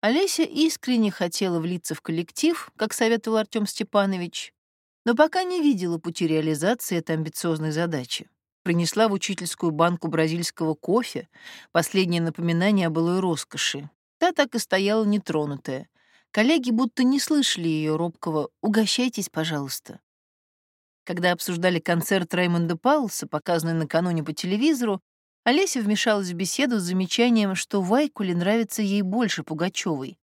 Олеся искренне хотела влиться в коллектив, как советовал Артем Степанович, но пока не видела пути реализации этой амбициозной задачи. Принесла в учительскую банку бразильского кофе, последнее напоминание о былой роскоши. Та так и стояла нетронутая. Коллеги будто не слышали ее робкого «Угощайтесь, пожалуйста». Когда обсуждали концерт Раймонда Паулса, показанный накануне по телевизору, Олеся вмешалась в беседу с замечанием, что Вайкуле нравится ей больше Пугачевой,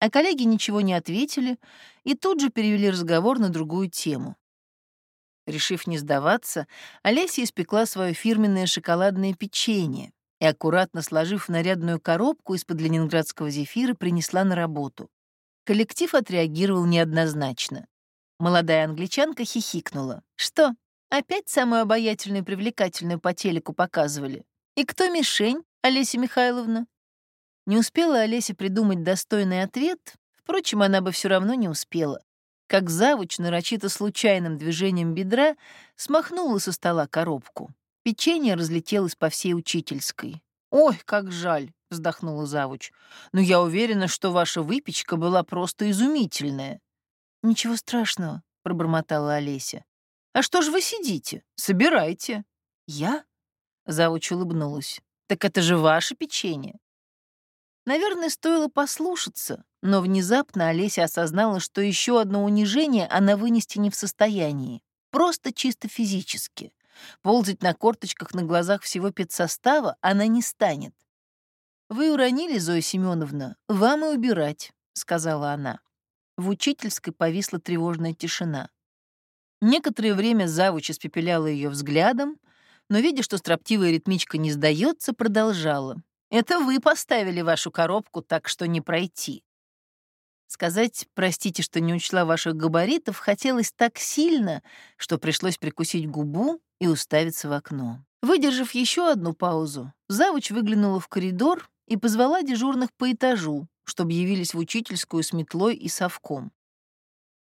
а коллеги ничего не ответили и тут же перевели разговор на другую тему. Решив не сдаваться, Олеся испекла свое фирменное шоколадное печенье и, аккуратно сложив в нарядную коробку из-под ленинградского зефира, принесла на работу. Коллектив отреагировал неоднозначно. Молодая англичанка хихикнула. «Что, опять самую обаятельную и привлекательную по телеку показывали? И кто мишень, Олеся Михайловна?» Не успела Олеся придумать достойный ответ, впрочем, она бы все равно не успела. Как завуч, нарочито случайным движением бедра, смахнула со стола коробку. Печенье разлетелось по всей учительской. «Ой, как жаль!» — вздохнула завуч. «Но я уверена, что ваша выпечка была просто изумительная». «Ничего страшного», — пробормотала Олеся. «А что ж вы сидите? Собирайте». «Я?» — завуч улыбнулась. «Так это же ваше печенье». Наверное, стоило послушаться, но внезапно Олеся осознала, что еще одно унижение она вынести не в состоянии. Просто чисто физически. Ползать на корточках на глазах всего педсостава она не станет. «Вы уронили, Зоя Семеновна, вам и убирать», — сказала она. В учительской повисла тревожная тишина. Некоторое время завуч испепеляла ее взглядом, но, видя, что строптивая ритмичка не сдается, продолжала. «Это вы поставили вашу коробку, так что не пройти». Сказать «простите, что не учла ваших габаритов» хотелось так сильно, что пришлось прикусить губу и уставиться в окно. Выдержав еще одну паузу, завуч выглянула в коридор и позвала дежурных по этажу, чтобы явились в учительскую с метлой и совком.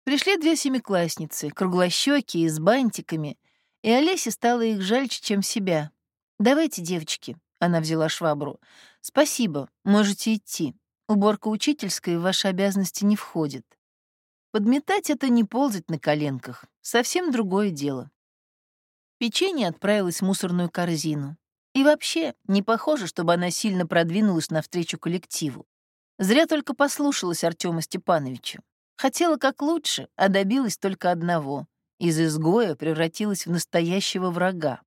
Пришли две семиклассницы, круглощёкие, с бантиками, и Олесе стало их жальче, чем себя. «Давайте, девочки», — она взяла швабру, — «спасибо, можете идти». Уборка учительской в ваши обязанности не входит. Подметать — это не ползать на коленках. Совсем другое дело. Печенье отправилось в мусорную корзину. И вообще, не похоже, чтобы она сильно продвинулась навстречу коллективу. Зря только послушалась Артема Степановича. Хотела как лучше, а добилась только одного. Из изгоя превратилась в настоящего врага.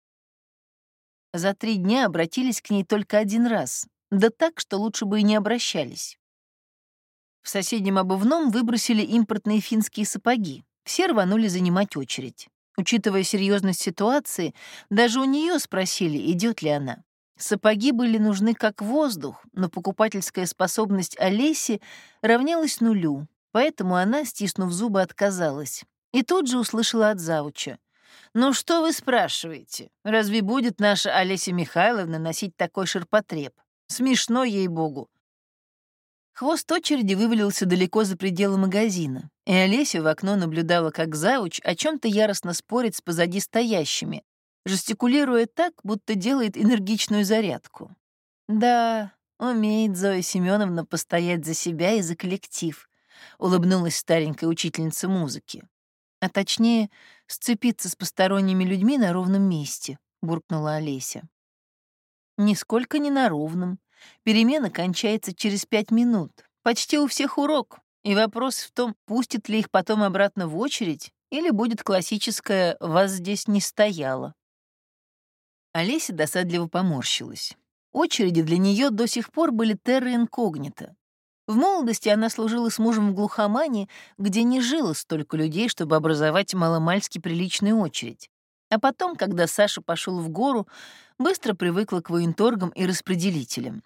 За три дня обратились к ней только один раз, да так, что лучше бы и не обращались. В соседнем обувном выбросили импортные финские сапоги. Все рванули занимать очередь. Учитывая серьезность ситуации, даже у нее спросили, идет ли она. Сапоги были нужны как воздух, но покупательская способность Олеси равнялась нулю, поэтому она, стиснув зубы, отказалась. И тут же услышала от завуча. «Ну что вы спрашиваете? Разве будет наша Олеся Михайловна носить такой ширпотреб? Смешно, ей-богу. Хвост очереди вывалился далеко за пределы магазина, и Олеся в окно наблюдала, как зауч о чем то яростно спорит с позади стоящими, жестикулируя так, будто делает энергичную зарядку. «Да, умеет Зоя Семеновна постоять за себя и за коллектив», — улыбнулась старенькая учительница музыки. «А точнее, сцепиться с посторонними людьми на ровном месте», — буркнула Олеся. Нисколько не на ровном. Перемена кончается через пять минут. Почти у всех урок. И вопрос в том, пустит ли их потом обратно в очередь, или будет классическое «вас здесь не стояло». Олеся досадливо поморщилась. Очереди для нее до сих пор были терра инкогнито. В молодости она служила с мужем в глухомане, где не жило столько людей, чтобы образовать маломальски приличную очередь. А потом, когда Саша пошел в гору, быстро привыкла к военторгам и распределителям.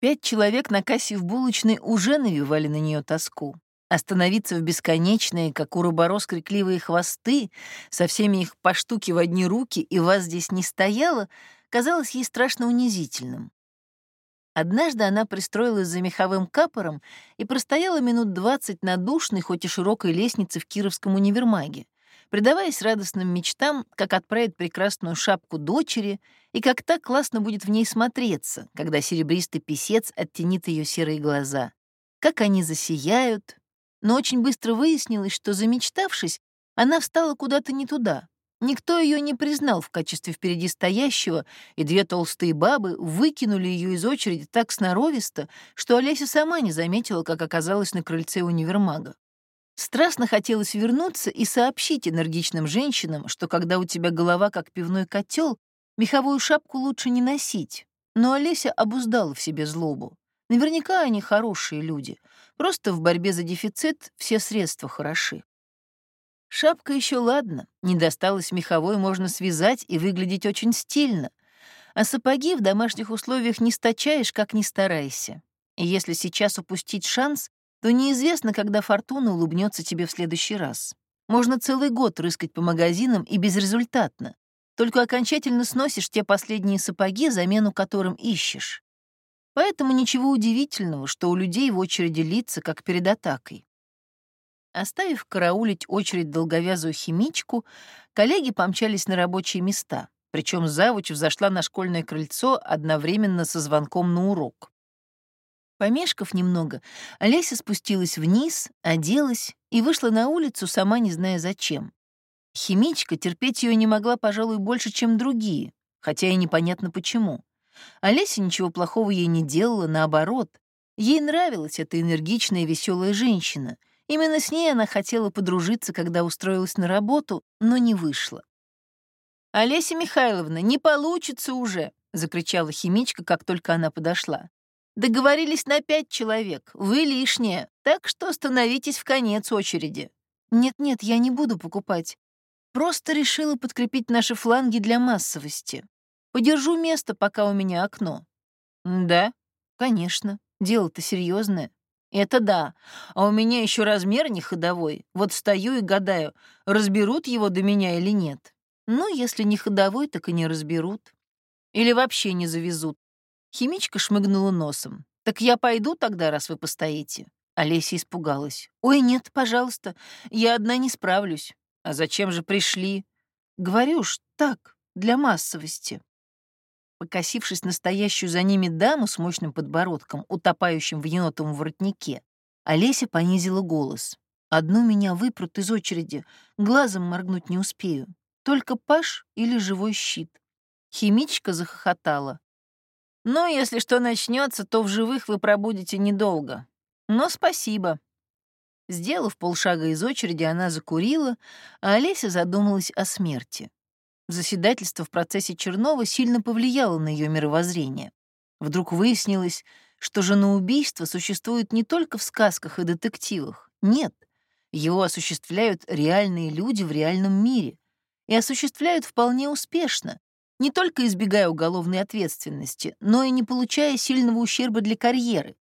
Пять человек на кассе в булочной уже навевали на нее тоску. Остановиться в бесконечные, как у роборос, крикливые хвосты, со всеми их по штуке в одни руки, и вас здесь не стояло, казалось ей страшно унизительным. Однажды она пристроилась за меховым капором и простояла минут двадцать на душной, хоть и широкой лестнице в Кировском универмаге, предаваясь радостным мечтам, как отправить прекрасную шапку дочери и как так классно будет в ней смотреться, когда серебристый писец оттенит ее серые глаза. как они засияют. Но очень быстро выяснилось, что, замечтавшись, она встала куда-то не туда. Никто ее не признал в качестве впереди стоящего, и две толстые бабы выкинули ее из очереди так сноровисто, что Олеся сама не заметила, как оказалась на крыльце универмага. Страстно хотелось вернуться и сообщить энергичным женщинам, что когда у тебя голова как пивной котел, меховую шапку лучше не носить. Но Олеся обуздала в себе злобу. Наверняка они хорошие люди. Просто в борьбе за дефицит все средства хороши. Шапка еще ладно, не досталось меховой, можно связать и выглядеть очень стильно. А сапоги в домашних условиях не стачаешь, как ни старайся. И если сейчас упустить шанс, то неизвестно, когда фортуна улыбнется тебе в следующий раз. Можно целый год рыскать по магазинам и безрезультатно. Только окончательно сносишь те последние сапоги, замену которым ищешь. Поэтому ничего удивительного, что у людей в очереди лица, как перед атакой. Оставив караулить очередь долговязую химичку, коллеги помчались на рабочие места, причем завуч взошла на школьное крыльцо одновременно со звонком на урок. Помешков немного, Олеся спустилась вниз, оделась и вышла на улицу, сама не зная зачем. Химичка терпеть ее не могла, пожалуй, больше, чем другие, хотя и непонятно почему. Олеся ничего плохого ей не делала, наоборот. Ей нравилась эта энергичная и веселая женщина — Именно с ней она хотела подружиться, когда устроилась на работу, но не вышла. «Олеся Михайловна, не получится уже!» — закричала химичка, как только она подошла. «Договорились на пять человек, вы лишняя, так что становитесь в конец очереди». «Нет-нет, я не буду покупать. Просто решила подкрепить наши фланги для массовости. Подержу место, пока у меня окно». «Да, конечно, дело-то серьезное. Это да. А у меня еще размер не ходовой. Вот стою и гадаю, разберут его до меня или нет. Ну, если не ходовой, так и не разберут. Или вообще не завезут. Химичка шмыгнула носом. «Так я пойду тогда, раз вы постоите?» Олеся испугалась. «Ой, нет, пожалуйста, я одна не справлюсь». «А зачем же пришли?» «Говорю уж так, для массовости». Покосившись на стоящую за ними даму с мощным подбородком, утопающим в енотовом воротнике, Олеся понизила голос. «Одну меня выпрут из очереди, глазом моргнуть не успею. Только паш или живой щит». Химичка захохотала. «Ну, если что начнется, то в живых вы пробудете недолго. Но спасибо». Сделав полшага из очереди, она закурила, а Олеся задумалась о смерти. Заседательство в процессе Чернова сильно повлияло на ее мировоззрение. Вдруг выяснилось, что женоубийство существует не только в сказках и детективах. Нет, его осуществляют реальные люди в реальном мире. И осуществляют вполне успешно, не только избегая уголовной ответственности, но и не получая сильного ущерба для карьеры.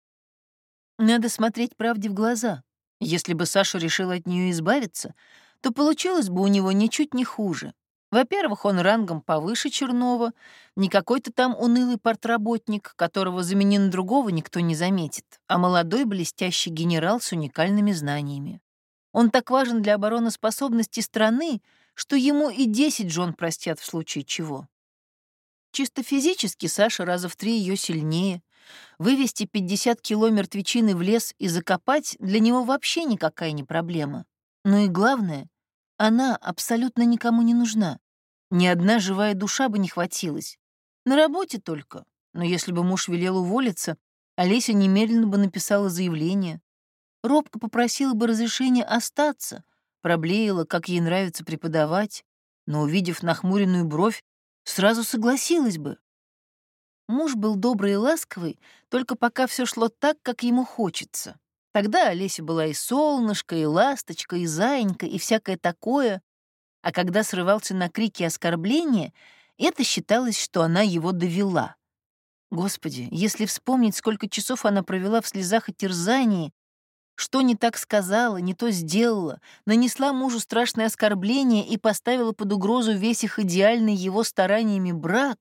Надо смотреть правде в глаза. Если бы Саша решил от нее избавиться, то получилось бы у него ничуть не хуже. Во-первых, он рангом повыше Чернова, не какой-то там унылый портработник, которого замени на другого никто не заметит, а молодой блестящий генерал с уникальными знаниями. Он так важен для обороноспособности страны, что ему и 10 жен простят в случае чего. Чисто физически Саша раза в три ее сильнее. Вывести 50 кило мертвечины в лес и закопать для него вообще никакая не проблема. Но и главное, она абсолютно никому не нужна. Ни одна живая душа бы не хватилась. На работе только. Но если бы муж велел уволиться, Олеся немедленно бы написала заявление. Робко попросила бы разрешения остаться, проблеяла, как ей нравится преподавать, но, увидев нахмуренную бровь, сразу согласилась бы. Муж был добрый и ласковый, только пока все шло так, как ему хочется. Тогда Олеся была и солнышко, и ласточка, и заинька, и всякое такое, а когда срывался на крики оскорбления, это считалось, что она его довела. Господи, если вспомнить, сколько часов она провела в слезах и терзании, что не так сказала, не то сделала, нанесла мужу страшное оскорбление и поставила под угрозу весь их идеальный его стараниями брак,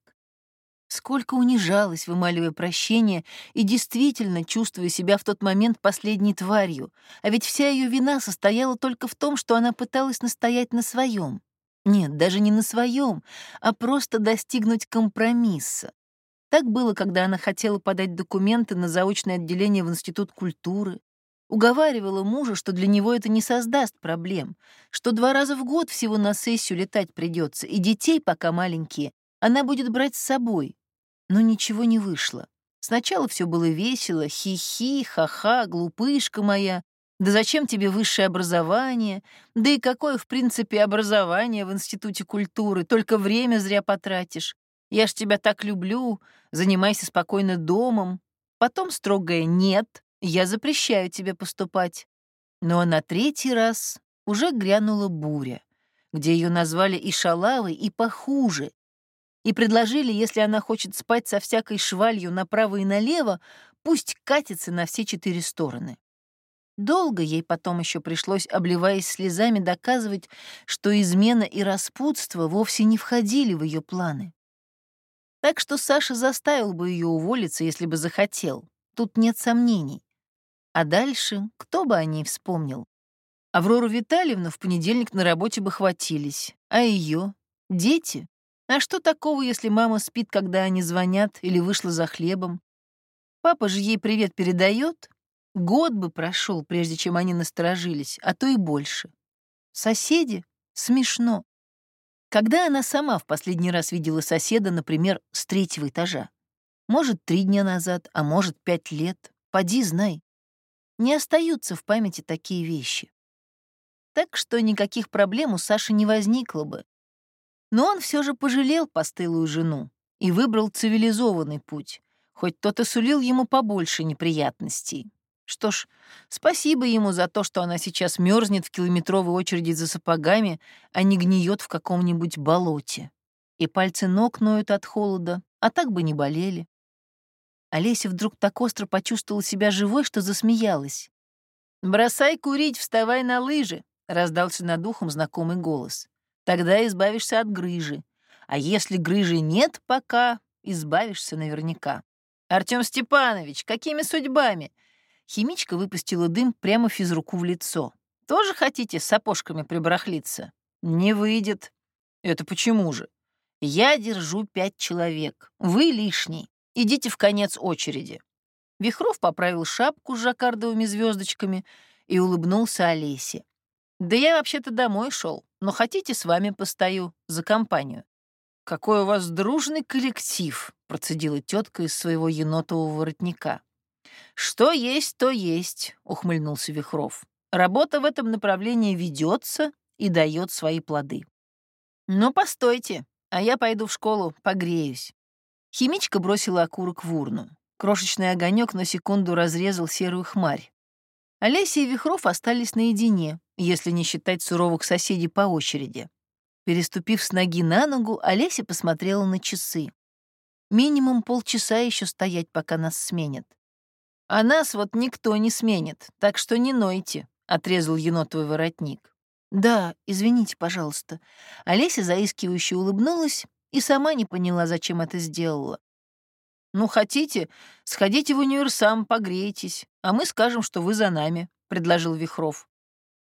Сколько унижалась, вымаливая прощение и действительно чувствуя себя в тот момент последней тварью, а ведь вся ее вина состояла только в том, что она пыталась настоять на своем. Нет, даже не на своем, а просто достигнуть компромисса. Так было, когда она хотела подать документы на заочное отделение в Институт культуры, уговаривала мужа, что для него это не создаст проблем, что два раза в год всего на сессию летать придется, и детей, пока маленькие, она будет брать с собой. Но ничего не вышло. Сначала все было весело, хи-хи, ха-ха, глупышка моя. Да зачем тебе высшее образование? Да и какое, в принципе, образование в Институте культуры? Только время зря потратишь. Я ж тебя так люблю, занимайся спокойно домом. Потом строгое «нет», я запрещаю тебе поступать. Но на третий раз уже грянула буря, где ее назвали и шалавой, и похуже, и предложили, если она хочет спать со всякой швалью направо и налево, пусть катится на все четыре стороны. Долго ей потом еще пришлось, обливаясь слезами, доказывать, что измена и распутство вовсе не входили в ее планы. Так что Саша заставил бы ее уволиться, если бы захотел. Тут нет сомнений. А дальше кто бы о ней вспомнил? Аврору Витальевну в понедельник на работе бы хватились. А ее? Дети? А что такого, если мама спит, когда они звонят, или вышла за хлебом? Папа же ей привет передает. Год бы прошел, прежде чем они насторожились, а то и больше. Соседи? Смешно. Когда она сама в последний раз видела соседа, например, с третьего этажа? Может, три дня назад, а может, пять лет. Поди, знай. Не остаются в памяти такие вещи. Так что никаких проблем у Саши не возникло бы. Но он все же пожалел постылую жену и выбрал цивилизованный путь, хоть тот и сулил ему побольше неприятностей. Что ж, спасибо ему за то, что она сейчас мерзнет в километровой очереди за сапогами, а не гниет в каком-нибудь болоте. И пальцы ног ноют от холода, а так бы не болели. Олеся вдруг так остро почувствовала себя живой, что засмеялась. «Бросай курить, вставай на лыжи!» — раздался над ухом знакомый голос. «Тогда избавишься от грыжи. А если грыжи нет пока, избавишься наверняка. Артём Степанович, какими судьбами? Химичка выпустила дым прямо физруку в лицо. «Тоже хотите с сапожками прибрахлиться?» «Не выйдет». «Это почему же?» «Я держу пять человек. Вы лишний. Идите в конец очереди». Вихров поправил шапку с жаккардовыми звездочками и улыбнулся Олесе. «Да я вообще-то домой шел, но хотите, с вами постою, за компанию». «Какой у вас дружный коллектив», — процедила тетка из своего енотового воротника. «Что есть, то есть», — ухмыльнулся Вихров. «Работа в этом направлении ведется и дает свои плоды». «Ну, постойте, а я пойду в школу, погреюсь». Химичка бросила окурок в урну. Крошечный огонек на секунду разрезал серую хмарь. Олеся и Вихров остались наедине, если не считать суровых соседей по очереди. Переступив с ноги на ногу, Олеся посмотрела на часы. Минимум полчаса еще стоять, пока нас сменят. А нас вот никто не сменит, так что не нойте», — отрезал енотовый воротник. «Да, извините, пожалуйста». Олеся заискивающе улыбнулась и сама не поняла, зачем это сделала. «Ну, хотите, сходите в универсам, погрейтесь, а мы скажем, что вы за нами», — предложил Вихров.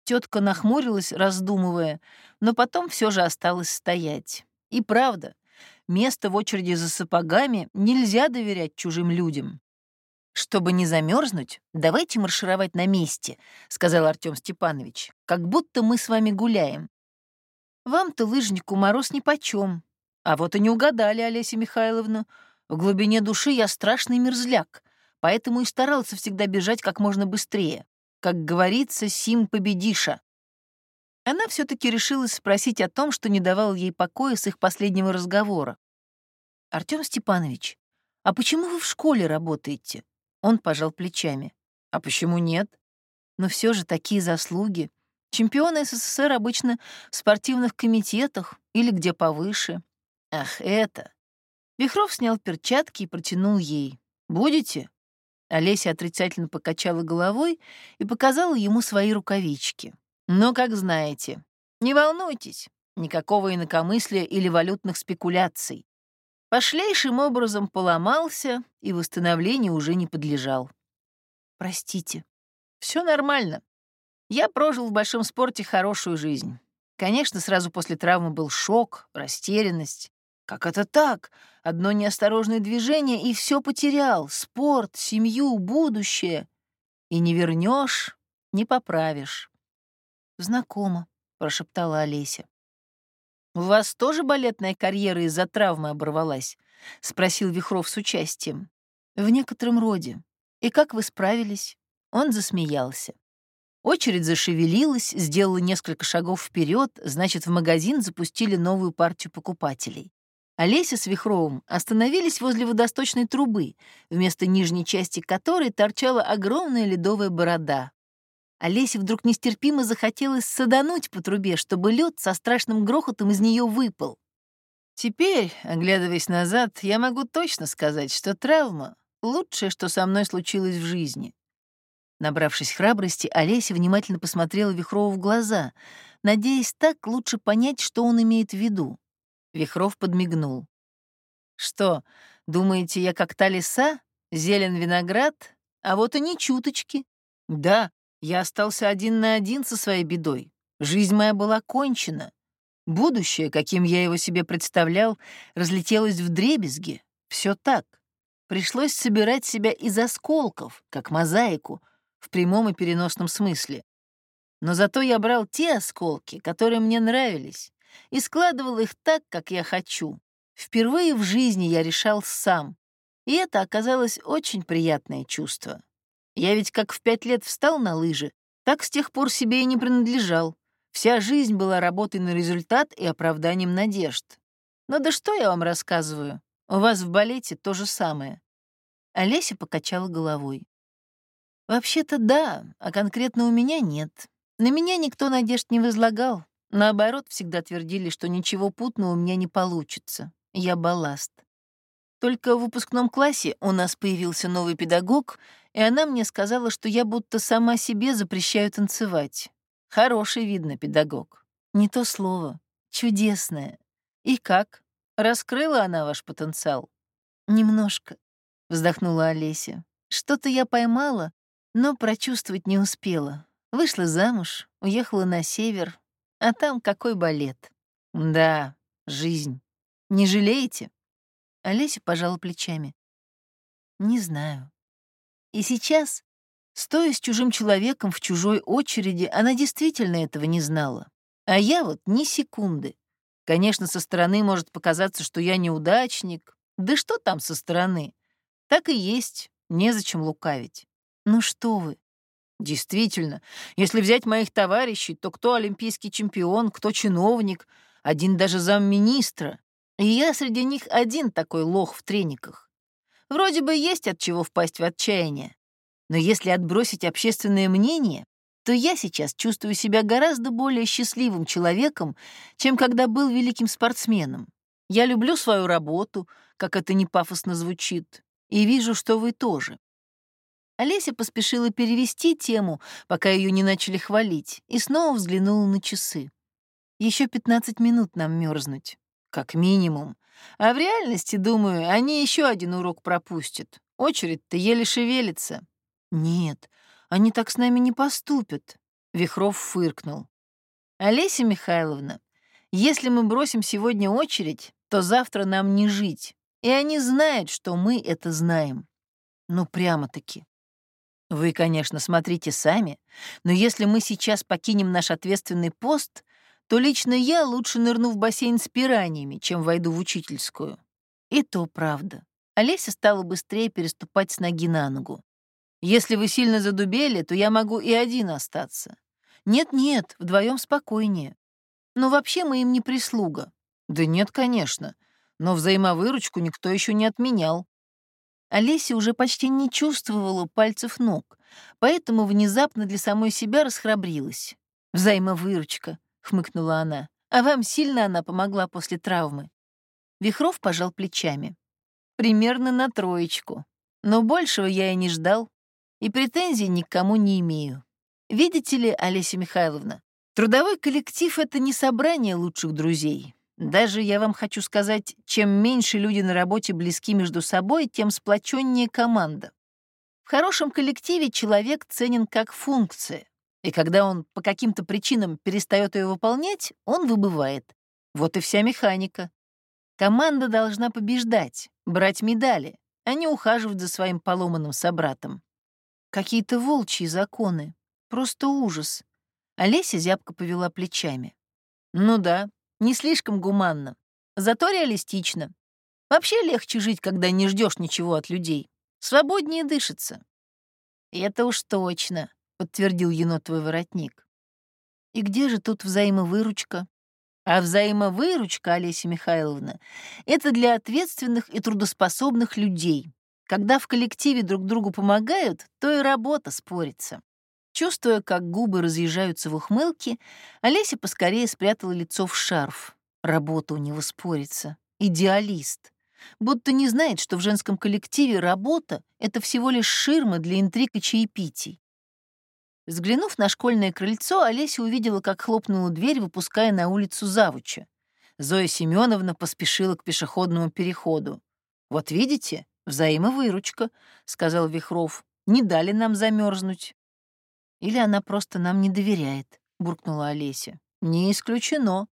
Тетка нахмурилась, раздумывая, но потом все же осталась стоять. И правда, место в очереди за сапогами нельзя доверять чужим людям. «Чтобы не замерзнуть, давайте маршировать на месте», — сказал Артем Степанович, «как будто мы с вами гуляем». «Вам-то, лыжнику, мороз нипочем». А вот и не угадали, Олеся Михайловна. В глубине души я страшный мерзляк, поэтому и старался всегда бежать как можно быстрее. Как говорится, сим победиша. Она все таки решилась спросить о том, что не давал ей покоя с их последнего разговора. «Артем Степанович, а почему вы в школе работаете?» Он пожал плечами. А почему нет? Но все же такие заслуги. Чемпионы СССР обычно в спортивных комитетах или где повыше. Ах, это. Вихров снял перчатки и протянул ей. «Будете?» Олеся отрицательно покачала головой и показала ему свои рукавички. «Но, как знаете, не волнуйтесь, никакого инакомыслия или валютных спекуляций пошлейшим образом поломался и восстановлению уже не подлежал. Простите. Все нормально. Я прожил в большом спорте хорошую жизнь. Конечно, сразу после травмы был шок, растерянность. Как это так? Одно неосторожное движение, и все потерял. Спорт, семью, будущее. И не вернешь, не поправишь. Знакомо, прошептала Олеся. «У вас тоже балетная карьера из-за травмы оборвалась?» — спросил Вихров с участием. «В некотором роде. И как вы справились?» Он засмеялся. Очередь зашевелилась, сделала несколько шагов вперед, значит, в магазин запустили новую партию покупателей. Олеся с Вихровым остановились возле водосточной трубы, вместо нижней части которой торчала огромная ледовая борода, Олесе вдруг нестерпимо захотелось садануть по трубе, чтобы лед со страшным грохотом из нее выпал. Теперь, оглядываясь назад, я могу точно сказать, что травма — лучшее, что со мной случилось в жизни. Набравшись храбрости, Олеся внимательно посмотрела Вихрову в глаза, надеясь так лучше понять, что он имеет в виду. Вихров подмигнул. «Что, думаете, я как та лиса? Зелен виноград? А вот и не чуточки. Да, я остался один на один со своей бедой. Жизнь моя была кончена. Будущее, каким я его себе представлял, разлетелось в дребезги. Все так. Пришлось собирать себя из осколков, как мозаику, в прямом и переносном смысле. Но зато я брал те осколки, которые мне нравились, и складывал их так, как я хочу. Впервые в жизни я решал сам, и это оказалось очень приятное чувство. Я ведь как в пять лет встал на лыжи, так с тех пор себе и не принадлежал. Вся жизнь была работой на результат и оправданием надежд. Но да что я вам рассказываю? У вас в балете то же самое. Олеся покачала головой. Вообще-то да, а конкретно у меня нет. На меня никто надежд не возлагал. Наоборот, всегда твердили, что ничего путного у меня не получится. Я балласт. Только в выпускном классе у нас появился новый педагог, и она мне сказала, что я будто сама себе запрещаю танцевать. Хороший, видно, педагог. Не то слово. Чудесное. И как? Раскрыла она ваш потенциал? Немножко, вздохнула Олеся. Что-то я поймала, но прочувствовать не успела. Вышла замуж, уехала на север, а там какой балет. Да, жизнь. Не жалеете? Олеся пожала плечами. Не знаю. И сейчас, стоя с чужим человеком в чужой очереди, она действительно этого не знала. А я вот ни секунды. Конечно, со стороны может показаться, что я неудачник. Да что там со стороны? Так и есть, незачем лукавить. Ну что вы. Действительно, если взять моих товарищей, то кто олимпийский чемпион, кто чиновник, один даже замминистра. И я среди них один такой лох в трениках. Вроде бы есть от чего впасть в отчаяние. Но если отбросить общественное мнение, то я сейчас чувствую себя гораздо более счастливым человеком, чем когда был великим спортсменом. Я люблю свою работу, как это не пафосно звучит, и вижу, что вы тоже. Олеся поспешила перевести тему, пока ее не начали хвалить, и снова взглянула на часы. Еще 15 минут нам мерзнуть, как минимум. А в реальности, думаю, они еще один урок пропустят. Очередь-то еле шевелится. Нет, они так с нами не поступят. Вихров фыркнул. Олеся Михайловна, если мы бросим сегодня очередь, то завтра нам не жить. И они знают, что мы это знаем. Ну, прямо-таки. Вы, конечно, смотрите сами, но если мы сейчас покинем наш ответственный пост, то лично я лучше нырну в бассейн с пираниями, чем войду в учительскую. И то правда. Олеся стала быстрее переступать с ноги на ногу. Если вы сильно задубели, то я могу и один остаться. Нет-нет, вдвоем спокойнее. Но вообще мы им не прислуга. Да нет, конечно. Но взаимовыручку никто еще не отменял. Олеся уже почти не чувствовала пальцев ног, поэтому внезапно для самой себя расхрабрилась. Взаимовыручка хмыкнула она. «А вам сильно она помогла после травмы?» Вихров пожал плечами. «Примерно на троечку. Но большего я и не ждал, и претензий ни к кому не имею. Видите ли, Олеся Михайловна, трудовой коллектив — это не собрание лучших друзей. Даже я вам хочу сказать, чем меньше люди на работе близки между собой, тем сплоченнее команда. В хорошем коллективе человек ценен как функция, и когда он по каким-то причинам перестает ее выполнять, он выбывает. Вот и вся механика. Команда должна побеждать, брать медали, а не ухаживать за своим поломанным собратом. Какие-то волчьи законы. Просто ужас. Олеся зябко повела плечами. Ну да, не слишком гуманно. Зато реалистично. Вообще легче жить, когда не ждешь ничего от людей. Свободнее дышится. Это уж точно, подтвердил енотовый воротник. И где же тут взаимовыручка? А взаимовыручка, Олеся Михайловна, это для ответственных и трудоспособных людей. Когда в коллективе друг другу помогают, то и работа спорится. Чувствуя, как губы разъезжаются в ухмылке, Олеся поскорее спрятала лицо в шарф. Работа у него спорится. Идеалист. Будто не знает, что в женском коллективе работа — это всего лишь ширма для интриг и чаепитий. Взглянув на школьное крыльцо, Олеся увидела, как хлопнула дверь, выпуская на улицу завуча. Зоя Семеновна поспешила к пешеходному переходу. «Вот видите, взаимовыручка», — сказал Вихров. «Не дали нам замерзнуть. «Или она просто нам не доверяет», — буркнула Олеся. «Не исключено».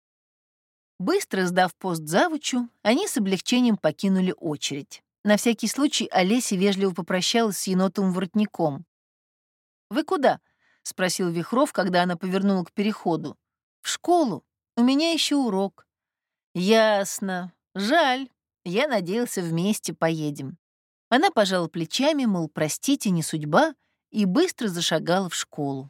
Быстро сдав пост завучу, они с облегчением покинули очередь. На всякий случай Олеся вежливо попрощалась с енотовым воротником. «Вы куда?» — спросил Вихров, когда она повернула к переходу. «В школу. У меня еще урок». «Ясно. Жаль. Я надеялся, вместе поедем». Она пожала плечами, мол, простите, не судьба, и быстро зашагала в школу.